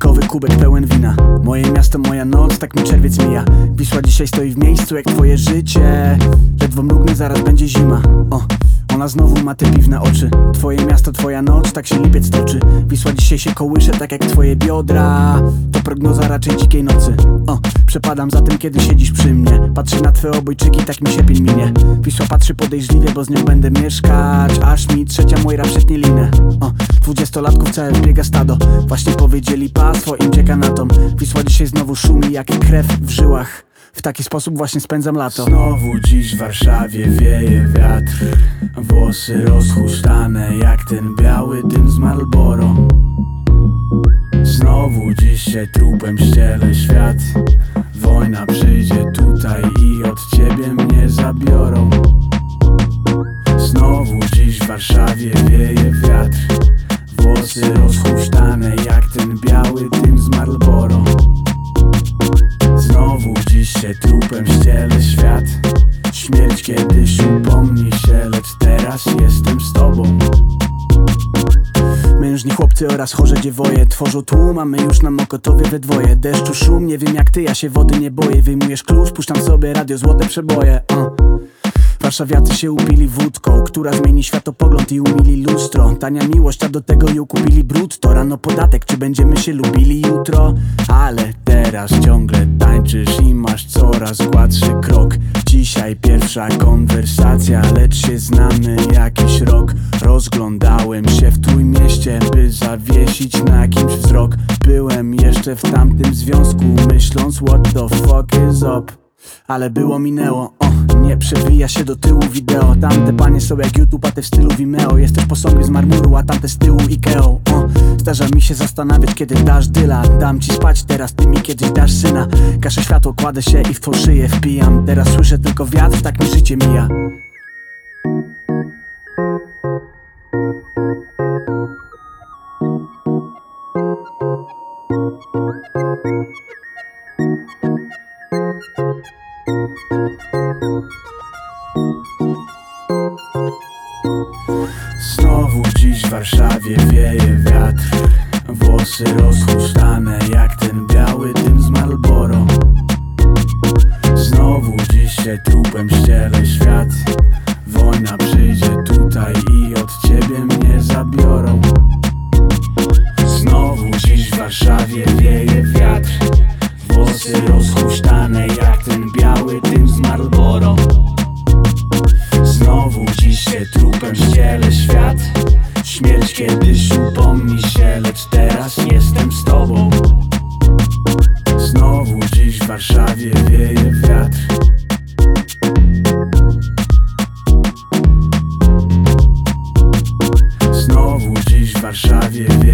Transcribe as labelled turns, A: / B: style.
A: Plastikowy kubek pełen wina. Moje miasto, moja noc, tak mi czerwiec mija. Wisła dzisiaj stoi w miejscu jak twoje życie. Ledwo mrugnę, zaraz będzie zima. O, ona znowu ma te piwne oczy. Twoje miasto, twoja noc, tak się lipiec toczy. Wisła dzisiaj się kołysze, tak jak twoje biodra To prognoza raczej dzikiej nocy. O, przepadam za tym, kiedy siedzisz przy mnie. Patrzę na twoje obojczyki, tak mi się pień minie. Wisła patrzy podejrzliwie, bo z nią będę mieszkać. Aż mi trzecia Moira przetnie linę. O, dwudziestolatków całe biega stado. Właśnie powiedzieli pas, swoim cieka na tom Wisła dzisiaj znowu szumi, jak krew w żyłach. W taki sposób właśnie spędzam lato. Znowu dziś w Warszawie wieje wiatr. Włosy rozchusztane jak ten biały dym z Marlboro się trupem ściele świat. Wojna przyjdzie tutaj i od ciebie mnie zabiorą. Znowu dziś w Warszawie wieje wiatr. Włosy rozchusztane jak ten biały dym z Marlboro. Znowu dziś się trupem ściele świat Mężni chłopcy oraz chorze dziewoje. Tworzą tłum, a my już na Mokotowie we dwoje. Deszczu szum, nie wiem jak ty, ja się wody nie boję. Wyjmujesz klucz, puszczam sobie radio, złote przeboje. Uh. Warszawiacy się upili wódką, która zmieni światopogląd i umili lustro. Tania miłość, a do tego ją kupili brutto. Rano podatek, czy będziemy się lubili jutro? Ale teraz ciągle tańczysz i masz coraz gładszy krok. Dzisiaj pierwsza konwersacja, lecz się znamy jakiś rok Rozglądałem się w trójmieście, by zawiesić na kimś wzrok. Byłem jeszcze w tamtym związku, myśląc what the fuck is up? Ale było minęło, o, nie przewija się do tyłu wideo. Tamte panie są jak YouTube, a te w stylu Vimeo. Jesteś posągi z marmuru, a tamte z tyłu Ikeo. O, Zdarza mi się zastanawiać, kiedy dasz dyla. Dam ci spać, teraz ty mi kiedyś dasz syna. Gaszę światło, kładę się i w twą szyję wpijam Teraz słyszę tylko wiatr, tak mi życie mija Znowu dziś w Warszawie wieje wiatr. Włosy rozchusztane jak ten biały dym z Marlboro. Znowu dziś się trupem ściele świat. Wojna przyjdzie tutaj i od ciebie mnie zabiorą jak ten biały dym z Marlboro. Znowu dziś się trupem ściele świat. Śmierć kiedyś upomni się, lecz teraz jestem z tobą. Znowu dziś w Warszawie wieje wiatr. Znowu dziś w Warszawie wieje